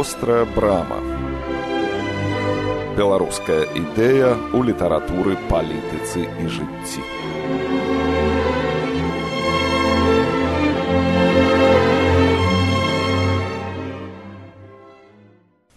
вострая брама беларуская ідэя ў літаратуры палітыцы і жыцці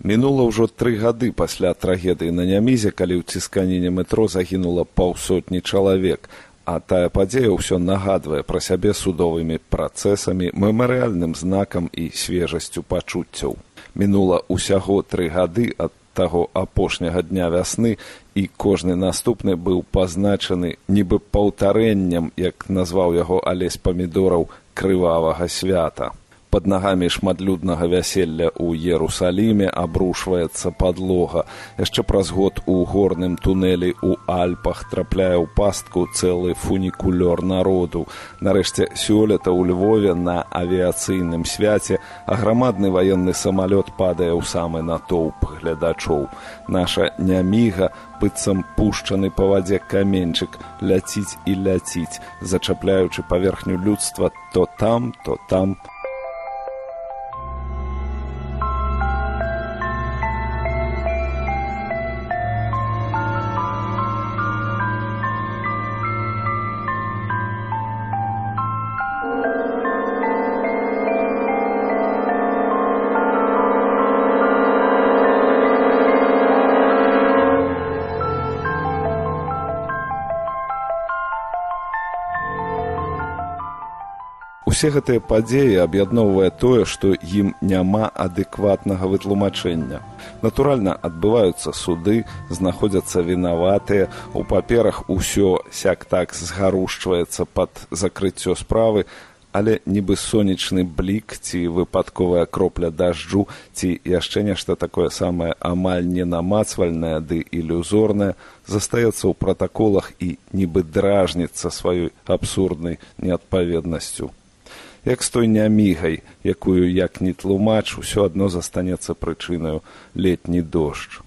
Мінула ўжо тры гады пасля трагедыі на нямізе, калі ў цісканіне метро загінула паўсотні чалавек, а тая падзея ўсё нагадвае пра сябе судовымі працэсамі, мемарыяльным знакам і свежасцю пачуццяў. Мінула ўсяго тры гады ад таго апошняга дня вясны і кожны наступны быў пазначаны нібы паўтарэннем, як назваў яго алесь памідораў крывавага свята под нагамі шматлюднага вяселля ў Ерусаліме абрушваецца падлога. яшчэ праз год у горным тунэлі ў Альпах трапляе ў пастку цэлы фунікулёр народу. Нарэшце сёлета ў Львове на авіяцыйным свяце аграмадны ваенны самалёт падае ў самы натоўп глядачоў. Наша няміга быццам пушчаны па вадзе каменьчык ляціць і ляціць, зачапляючы паверхню людства то там, то там, Усе гэтыя падзеі аб'ядноўвае тое, што ім няма адэкватнага вытлумачэння. Натуральна, адбываюцца суды, знаходзяцца вінаватыя, у паперах усё сяк-так згарушчваецца пад закрыццё справы, але нібы сонечны блік ці выпадковая кропля дажджу ці яшчэ нешта такое самае амаль ненамацвальнае ды ілюзорнае застаецца ў пратаколах і нібы дражніцца сваёй абсурднай неадпаведнасцю як з той нямігай, якую як ні тлумач усё адно застанецца прычынаю летні дождж.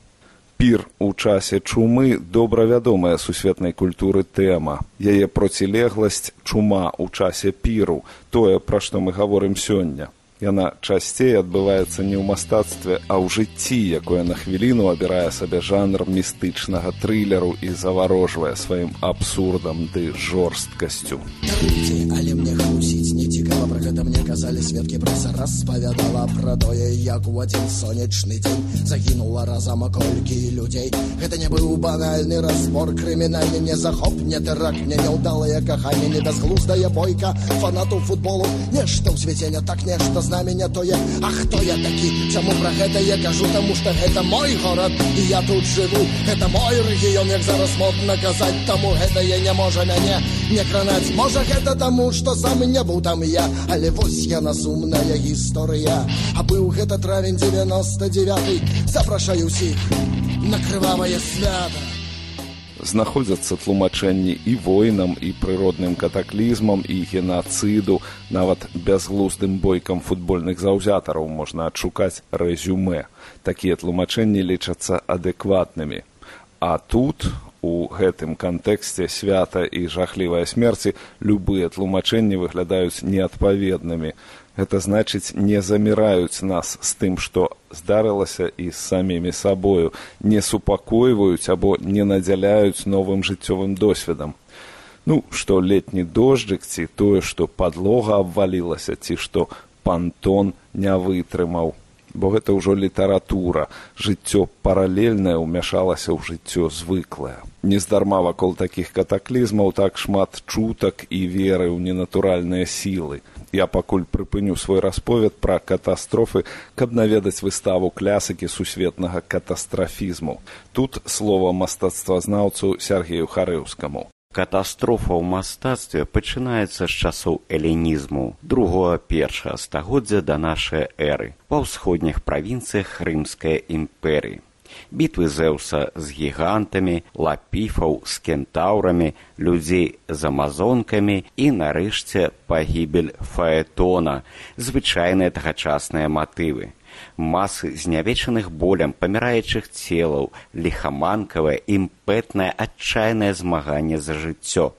Пір у часе чумы добра вядомая сусветнай культуры тэма. Яе процілегласць чума ў часе піру, тое, пра што мы гаворым сёння. Яна часцей адбываецца не ў мастацтве, а ў жыцці, якое на хвіліну абірае сабе жанр містычнага трылеру і заварожвае сваім абсурдам ды жорсткасцю. Але пра гэта мне казалі сведкі прэса распавядала пра тое, як у адзін сонечны дзень загінула разам колькі людзей. Гэта не быў банальны разбор крымінальны не захоп не тэрак не няўдалае каханне не бязглуздая бойка фанату футболу. Нешта ў свеце не так нешта з нами не тое А хто я такі чаму пра гэта я кажу? Таму што гэта мой горад і я тут жыву это мой рэгіён як зараз модна казаць таму гэта я не можа мяне не кранаць. Можа гэта таму што сам не быў там я але вось яна сумная гісторыя. А быў гэта травень 99 запрашаю усіх на крывавае свята. Знаходзяцца тлумачэнні і войнам і прыродным катаклізмам і генацыду нават бязглуздым бойкам футбольных заўзятараў можна адшукаць рэзюме такія тлумачэнні лічацца адэкватнымі. А тут у гэтым кантэксце свята і жахлівай смерці любыя тлумачэнні выглядаюць неадпаведнымі. Гэта значыць не заміраюць нас з тым што здарылася і з самімі сабою не супакойваюць або не надзяляюць новым жыццёвым досведам. Ну што летні дожджык ці тое што падлога абвалілася ці што пантон не вытрымаў бо гэта ўжо літаратура. Жыццё паралельнае ўмяшалася ў жыццё звыклае. Нездарма вакол такіх катаклізмаў так шмат чутак і веры ў ненатуральныя сілы. Я пакуль прыпыню свой расповед пра катастрофы каб наведаць выставу клясыкі сусветнага катастрафізму. Тут слова мастацтвазнаўцу сергею харэўскаму катастрофа ў мастацтве пачынаецца з часоў элінізму другого першага стагоддзя да нашай эры ва ўсходніх правінцыях рымскай імперыі. Бітвы зэўса з гігантамі лапіфаў з кентаўрамі людзей з амазонкамі і нарэшце пагібель фаэтона. Звычайныя тагачасныя матывы масы знявечаных болем паміраючых целаў лихаманкавае імпэтнае адчайнае змаганне за жыццё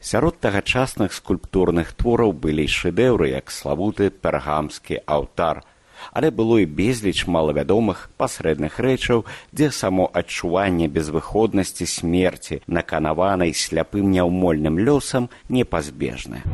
сярод тагачасных скульптурных твораў былі шэдэўры як славуты пергамскі аўтар але было і безліч малавядомых пасрэдных рэчаў, дзе само адчуванне безвыходнасці смерці, наканаванай сляпым няўмольным лёсам непазбежнае.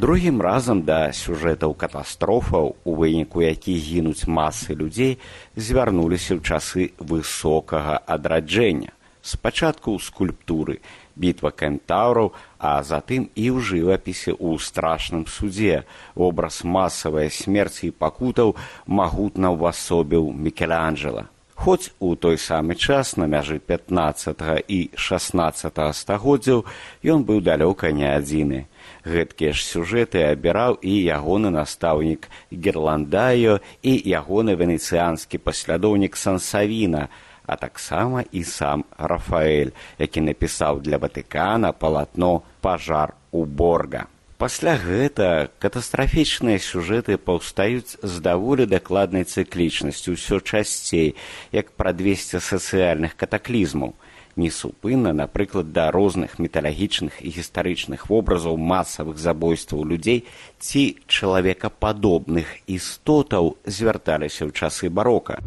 Другім разам да сюжэтаў катастрофаў, у выніку якіх гінуць масы людзей, звярнуліся ў часы высокага адраджэння. Спачатку ў скульптуры, бітва кентаўраў, а затым і ў жывапісе ў страшным судзе. Образ масавай смерці і пакутаў магутна ўвасобіў Мікеланджела. Хоць у той самы час на мяжы 15 і 16 стагоддзяў ён быў далёка не адзіны гэткія ж сюжэты абіраў і ягоны настаўнік герландаю і ягоны венецыянскі паслядоўнік сансавіна а таксама і сам рафаэль які напісаў для ватыкана палатно пажар у борга пасля гэта катастрафічныя сюжэты паўстаюць з даволі дакладнай цыклічнасцю ўсё часцей як пра двесце сацыяльных катаклізмаў несупынна, напрыклад, да розных металагічных і гістарычных вобразаў масавых забойстваў людзей ці чалавекападобных істотаў звярталіся ў часы барока.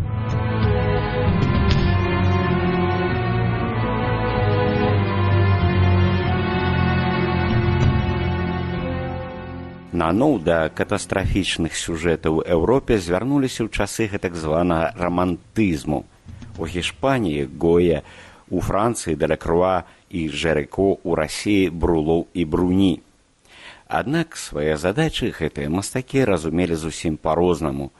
Наноў да катастрафічных сюжэтаў у Еўропе звярнуліся ў часы гэтак званага рамантызму. У Гішпаніі гоя у францыі далякруа і жэрыко ў рассіі брулоў і бруні аднак свае задачы гэтыя мастакі разумелі зусім па-рознаму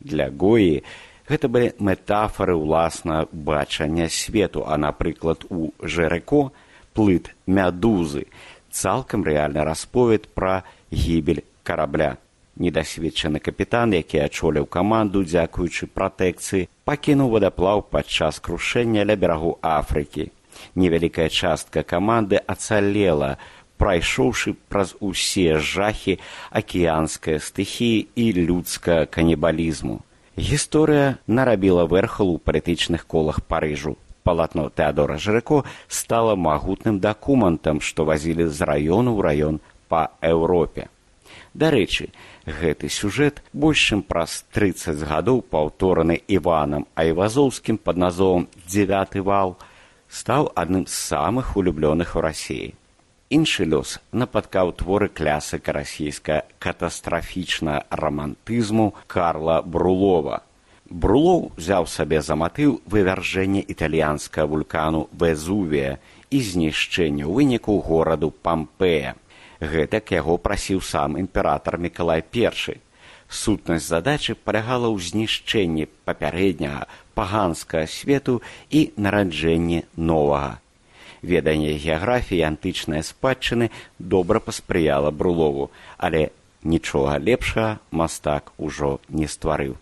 для гоі гэта былі метафары ўласна бачання свету а напрыклад у жэрыко плыт мядузы цалкам рэальны расповед пра гібель карабля недасведчаны капітан які ачоліў каманду дзякуючы пратэкцыі пакінуў вадаплаў падчас крушэння ля берагу афрыкі невялікая частка каманды ацалела прайшоўшы праз усе жахі акіянскай стыхіі і людска канібалізму гісторыя нарабіла верхал у палітычных колах парыжу палатно тэадора жрэко стала магутным дакументам што вазілі з раёну ў раён па еўропе дарэчы гэты сюжэт больш чым праз трыццаць гадоў паўтораны іванам айвазоўскім пад назовам дзевяты вал стаў адным з самых улюблёных у рассіі іншы лёс нападкаў творы клясыка расійска катастрафічна рамантызму карла брулова. Брулоў узяў сабе за матыў вывяржэння італьянскага вулкану везувія і знішчэння ў выніку гораду пампея гэтак яго прасіў сам імператор мікалай першы. Сутнасць задачы палягала ў знішчэнні папярэдняга паганскага свету і нараджэнні новага. Веданне геаграфіі антычнай спадчыны добра паспрыяла брулову але нічога лепшага мастак ужо не стварыў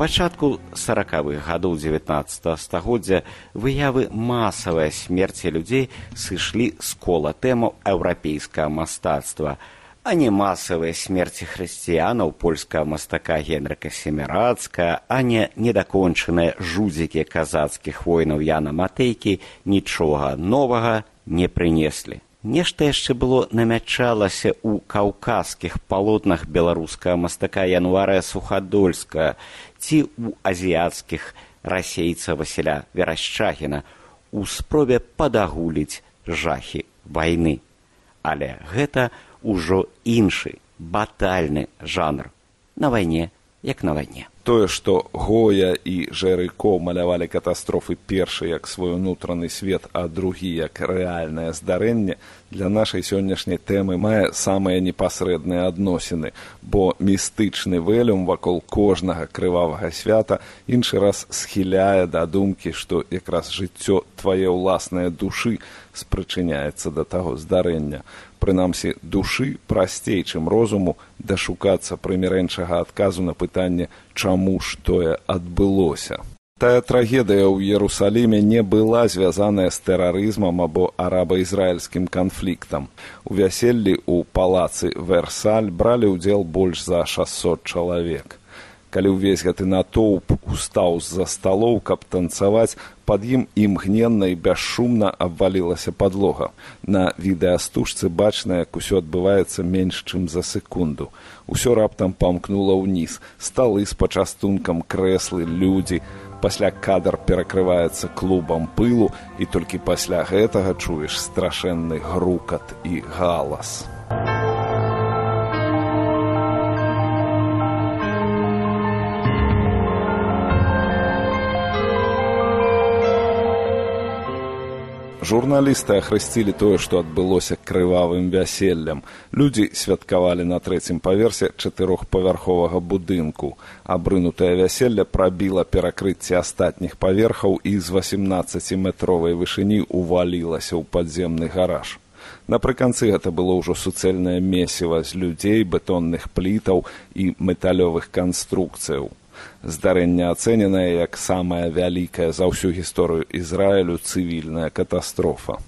пачатку сорокавых гадоў 19 стагоддзя выявы масавай смерці людзей сышлі з кола тэмаў еўрапейскага мастацтва, а не масавыя смерці хрысціянаў польскага мастака генрыка семірацка, а не недакончаныя жудзікі казацкіх войнаў Яна Матэйкі нічога новага не прынеслі. Нешта яшчэ было намячалася ў каўказскіх палотнах беларускага мастака януарая сухадольска ці ў азіяцкіх расейца васіля верашчагіна у спробе падагуліць жахі вайны. Але гэта ўжо іншы батальны жанр. На вайне як на вайне тое што гоя і жэрыко малявалі катастрофы першы як свой унутраны свет а другі як рэальнае здарэнне для нашай сённяшняй тэмы мае самыя непасрэдныя адносіны бо містычны вэлюм вакол кожнага крывавага свята іншы раз схіляе да думкі што якраз жыццё твае ўласныя душы спрычыняецца да таго здарэння. Прынамсі душы прасцей чым розуму дашукацца прымірэнчага адказу на пытанне чаму ж тое адбылося Тая трагедыя ў Ерусаліме не была звязаная з тэрарызмам або араба-ізраільскім канфліктам. У вяселлі ў палацы Версаль бралі ўдзел больш за 600 чалавек. Калі ўвесь гэты натоўп устаў з-за сталоў, каб танцаваць, пад ім імгненна і бясшумна абвалілася падлога. На відэастужцы бачна, як усё адбываецца менш, чым за секунду. Усё раптам памкнула ўніз, сталы з пачастункам крэслы, людзі, пасля кадр перакрываецца клубам пылу і толькі пасля гэтага чуеш страшэнны грукат і галас. Журналісты ахрысцілі тое, што адбылося крывавым вяселлем. Людзі святкавалі на трэцім паверсе чатырохпавярховага будынку. Абрынутае вяселле прабіла перакрыцці астатніх паверхаў і з 18метровай вышыні ўвалілася ў падземны гараж. Напрыканцы гэта было ўжо суцэльнае месіва з людзей, бетонных плітаў і металёвых канструкцыяў здарэнне ацэненае як самая вялікая за ўсю гісторыю ізраілю цывільная катастрофа.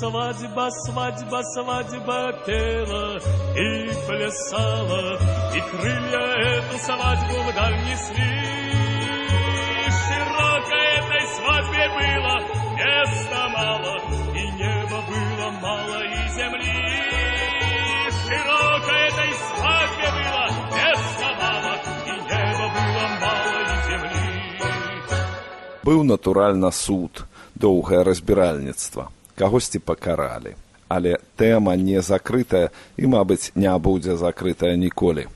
Свадьба свадьба свадьба пела и плясала и крылья эту свадьбу вдаль несли широко этой свадьбе было Быў натуральна суд, доўгае разбіральніцтва. Кагосьці пакаралі. Але тэма не закрытая і, мабыць, не будзе закрытая ніколі.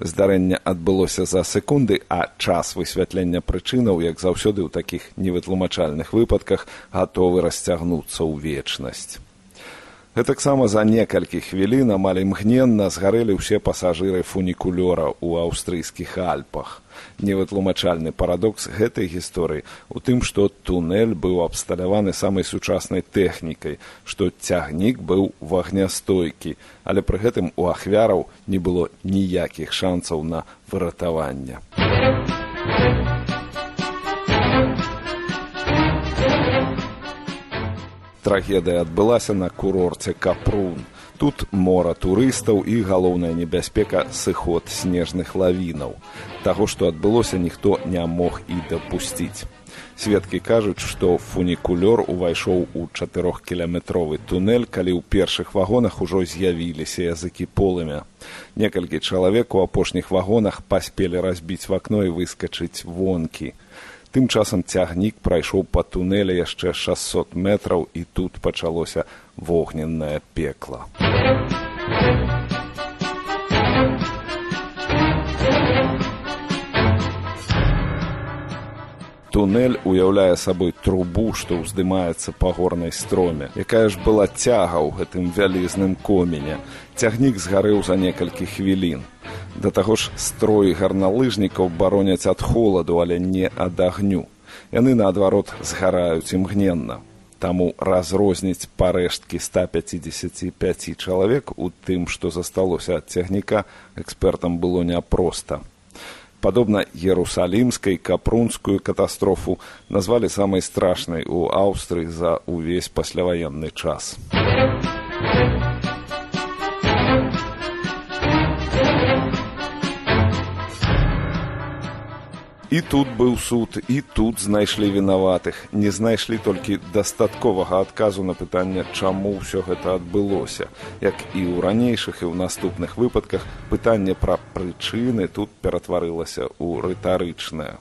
Здарэнне адбылося за секунды, а час высвятлення прычынаў, як заўсёды ў такіх невытлумачальных выпадках, гатовы расцягнуцца ў вечнасць. Гэтаксама за некалькі хвілін амаль імгненна згарэлі ўсе пасажыры фунікулёра ў аўстрыйскіх альпах. Невытлумачальны парадокс гэтай гісторыі у тым, што тунэль быў абсталяваны самай сучаснай тэхнікай, што цягнік быў вагнястойкі, але пры гэтым у ахвяраў не было ніякіх шанцаў на выратаванне. Трагедыя адбылася на курорце капрун. Тут мора турыстаў і галоўная небяспека сыход снежных лавінаў. Таго што адбылося ніхто не мог і дапусціць. Сведкі кажуць што фунікулёр увайшоў у чатырохкіляметровы тунэль калі ў першых вагонах ужо з'явіліся языкі полымя. Некалькі чалавек у апошніх вагонах паспелі разбіць вакно і выскачыць вонкі Тым часам цягнік прайшоў па тунэлі яшчэ 600 метраў і тут пачалося вогненнае пекла. Тунель уяўляе сабой трубу, што ўздымаецца па горнай строме, якая ж была цяга ў гэтым вялізным комене. Цягнік згарэў за некалькі хвілін. Да таго ж строі гарналыжнікаў бароняць ад холаду, але не ад агню. Яны наадварот згараюць імгненна. Таму разрозніць парэшткі 155 чалавек у тым, што засталося ад цягніка, экспертам было няпроста падобна ерусалімскай капрунскую катастрофу назвалі самай страшнай у аўстрыі за ўвесь пасляваенны час. І тут быў суд і тут знайшлі вінаватых. Не знайшлі толькі дастатковага адказу на пытанне чаму ўсё гэта адбылося. Як і ў ранейшых і ў наступных выпадках пытанне пра прычыны тут ператварылася ў рытарычнае.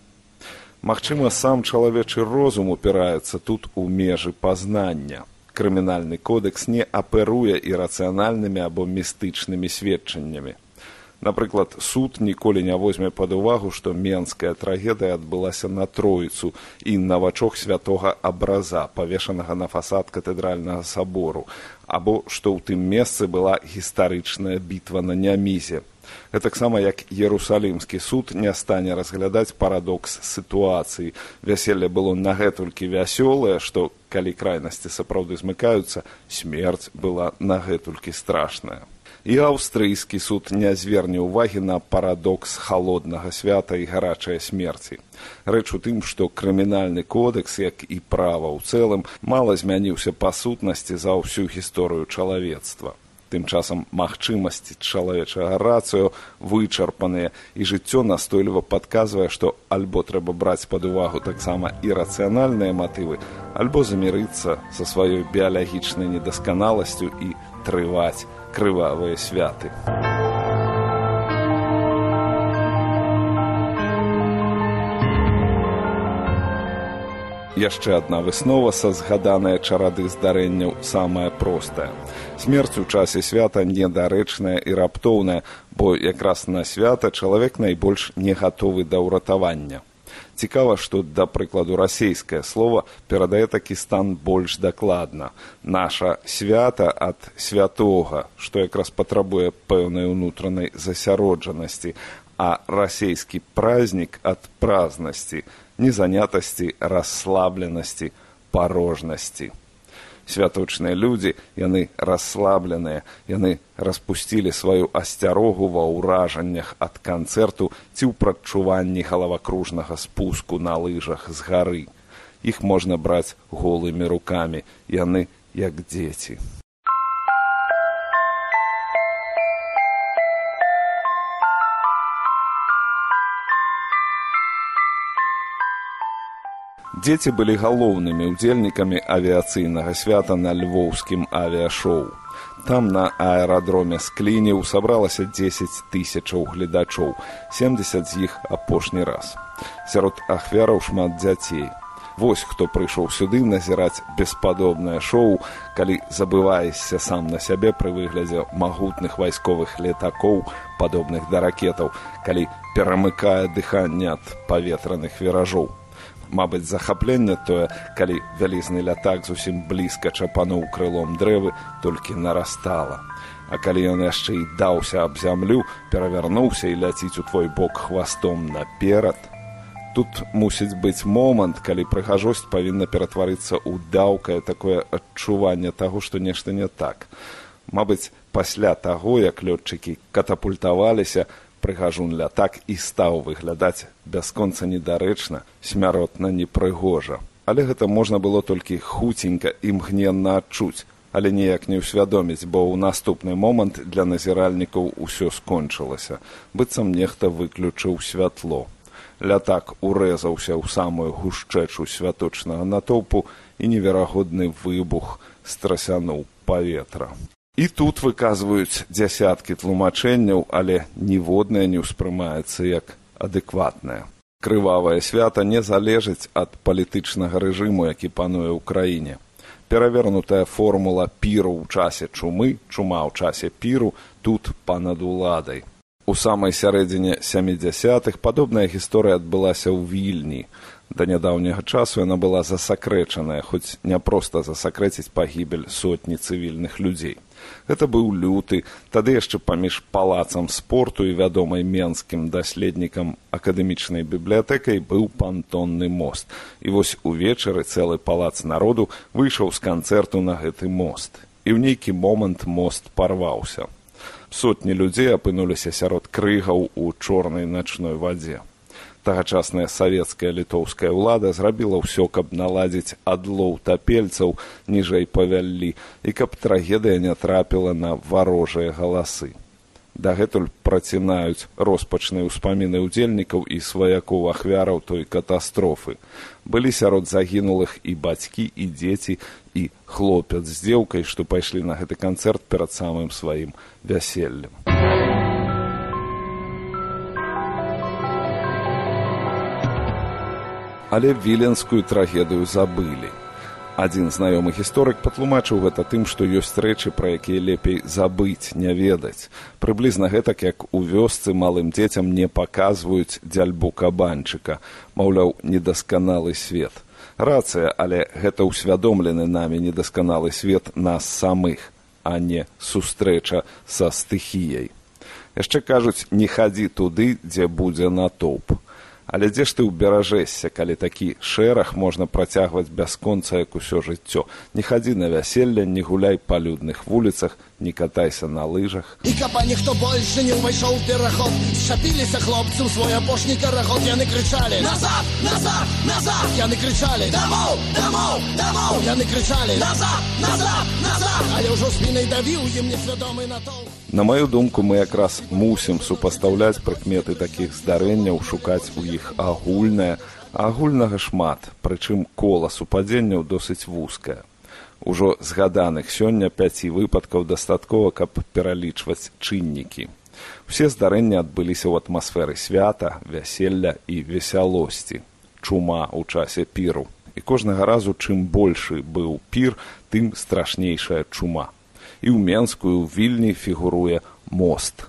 Магчыма сам чалавечы розум упіраецца тут у межы пазнання. Крымінальны кодэкс не аперуе ірацыянальнымі або містычнымі сведчаннямі Напрыклад, суд ніколі не возьме пад увагу, што менская трагедыя адбылася на троіцу і на вачох святога абраза, павешанага на фасад катэдральнага сабору, або што ў тым месцы была гістарычная бітва на нямізе. Гэтаксама як Ерусалімскі суд не стане разглядаць парадокс сітуацыі. Вяселле было нагэтулькі вясёлае, што калі крайнасці сапраўды змыкаюцца, смерць была нагэтулькі страшная. І аўстрыйскі суд не зверне ўвагі на парадокс халоднага свята і гарачай смерці. Рэч у тым што крымінальны кодэкс як і права ў цэлым мала змяніўся па сутнасці за ўсю гісторыю чалавецтва тым часам магчымасці чалавечага рацыю вычарпаныя і жыццё настойліва падказвае што альбо трэба браць пад увагу таксама і рацыянальныя матывы альбо замірыцца са сваёй біялагічнай недасканаласцю і трываць крывавыя святы. Яшчэ адна выснова са згаданыя чарады здарэнняў самая простая смерць у часе свята недарэчная і раптоўная бо якраз на свята чалавек найбольш не гатовы да ўратавання. Цікава што да прыкладу расейскае слово перадае такі стан больш дакладна. Наша свята ад святога што якраз патрабуе пэўнай унутранай засяроджанасці а расейскі празднік ад празнасці незанятасці расслабленасці парожнасці святочныя людзі яны расслабленыя яны распусцілі сваю асцярогу ва ўражаннях ад канцэрту ці ў прадчуванні галавакружнага спуску на лыжах з гары. Іх можна браць голымі рукамі яны як дзеці Дзеці былі галоўнымі ўдзельнікамі авіяцыйнага свята на львоўскім авіашоу. Там на аэрадроме склініў сабралася 10 тысячаў гледачоў, 70 з іх апошні раз. Сярод ахвяраў шмат дзяцей. Вось хто прыйшоў сюды назіраць беспадобнае шоу, калі забываешся сам на сябе пры выглядзе магутных вайсковых летакоў, падобных да ракетаў, калі перамыкае дыханне ад паветраных віражоў мабыць захапленне тое калі вялізны лятак зусім блізка чапануў крылом дрэвы толькі нарастала. А калі ён яшчэ і даўся аб зямлю перавярнуўся і ляціць у твой бок хвастом наперад. Тут мусіць быць момант калі прыгажосць павінна ператварыцца ў даўкае такое адчуванне таго што нешта не так. Мабыць пасля таго як лётчыкі катапультаваліся прыгажун лятак і стаў выглядаць бясконца недарэчна смяротна непрыгожа. Але гэта можна было толькі хуценька імгненна адчуць але неяк не ўсвядоміць бо ў наступны момант для назіральнікаў усё скончылася. Быццам нехта выключыў святло. Лятак урэзаўся ў самую гушчэчу святочнага натоўпу і неверагодны выбух страсянуў паветра І тут выказваюць дзясяткі тлумачэнняў, але ніводнае не ўспрымаецца як адэкватнае. Крывавае свята не залежыць ад палітычнага рэжыму, які пануе ў краіне. Перавернутая формула піру ў часе чумы, чума ў часе піру тут панад уладай. У самай сярэдзіне 70-х падобная гісторыя адбылася ў вільні. Да нядаўняга часу яна была засакрэчаная, хоць не проста засакрэціць пагібель сотні цывільных людзей. Гэта быў люты, тады яшчэ паміж палацам спорту і вядомай менскім даследнікам акадэмічнай бібліятэкай быў пантонны мост. І вось увечары цэлы палац народу выйшаў з канцэрту на гэты мост. І ў нейкі момант мост парваўся. Сотні людзей апынуліся сярод крыгаў у чорнай начной вадзе тагачасная савецкая літоўская ўлада зрабіла ўсё каб наладзіць адлоў тапельцаў ніжэй павяллі і каб трагедыя не трапіла на варожыя галасы. Дагэтуль працінаюць роспачныя ўспаміны ўдзельнікаў і сваякоў ахвяраў той катастрофы. Былі сярод загінулых і бацькі і дзеці і хлопец з дзеўкай што пайшлі на гэты канцэрт перад самым сваім вяселлем але віленскую трагедыю забылі. Адзін знаёмы гісторык патлумачыў гэта тым, што ёсць рэчы, пра якія лепей забыць, не ведаць. Прыблізна гэтак, як у вёсцы малым дзецям не паказваюць дзяльбу кабанчыка, маўляў, недасканалы свет. Рацыя, але гэта ўсвядомлены намі недасканалы свет нас самых, а не сустрэча са стыхіяй. Яшчэ кажуць, не хадзі туды, дзе будзе натоўп. Але дзе ж ты ўберажэшся, калі такі шэраг можна працягваць бясконца як усё жыццё. Не хадзі на вяселле, не гуляй па людных вуліцах, не катайся на лыжах. І капа ніхто больше не ўвайшоў пераход. Шапіліся хлопцы ў свой апошні карагод. Яны крычалі назад, назад, назад. Яны крычалі дамоў, дамоў, дамоў. Яны крычалі назад, назад, назад. Але ўжо спінай давіў ім несвядомы натоўп. На маю думку, мы якраз мусім супастаўляць прыкметы такіх здарэнняў, шукаць у іх агульнае, а агульнага шмат, прычым кола супадзенняў досыць вузкае. Ужо згаданых сёння пяці выпадкаў дастаткова, каб пералічваць чыннікі. Усе здарэнні адбыліся ў атмасферы свята, вяселля і весялосці. Чума ў часе піру. І кожнага разу, чым большы быў пір, тым страшнейшая чума. І ў менскую вільні фігуруе мост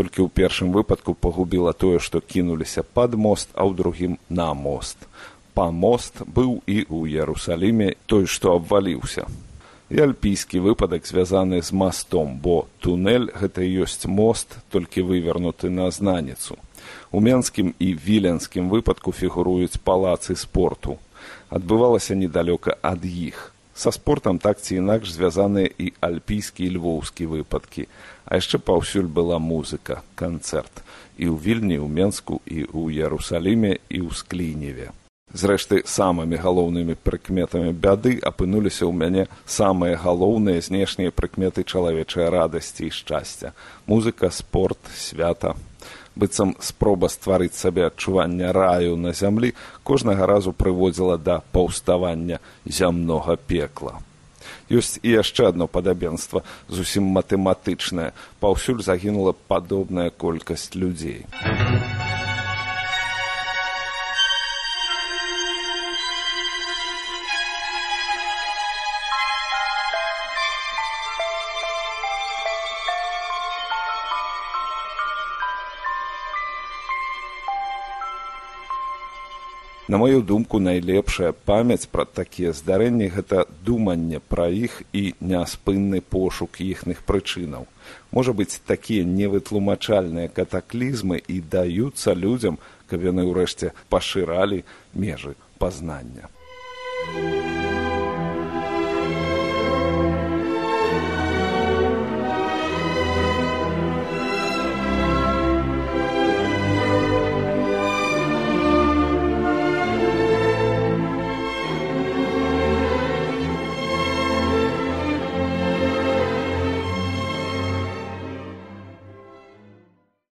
толькі ў першым выпадку пагубіла тое, што кінуліся пад мост, а ў другім на мост. Па мост быў і ў Ярусаліме той, што абваліўся. І альпійскі выпадак звязаны з мастом, бо тунэль гэта ёсць мост, толькі вывернуты на знаніцу. У менскім і віленскім выпадку фігуруюць палацы спорту. Адбывалася недалёка ад іх. Са спортам так ці інакш звязаныя і альпійскі і львоўскі выпадкі. А яшчэ паўсюль была музыка, канцэрт і ў вільні, ў Менску і ў Ярусаліме і ў скліневе. Зрэшты, самымі галоўнымі прыкметамі бяды апынуліся ў мяне самыя галоўныя знешнія прыкметы чалавечай радасці і шчасця. Музыка, спорт, свята. Быццам спроба стварыць сабе адчування раю на зямлі кожнага разу прыводзіла да паўставання зямнога пекла ёсць і яшчэ адно падабенства зусім матэматычнае паўсюль загінула падобная колькасць людзей. На маю думку, найлепшая памяць пра такія здарэнні гэта думанне пра іх і няспынны пошук іхных прычынаў. Можа быць, такія невытлумачальныя катаклізмы і даюцца людзям, каб яны ўрэшце пашыралі межы пазнання. Thank you.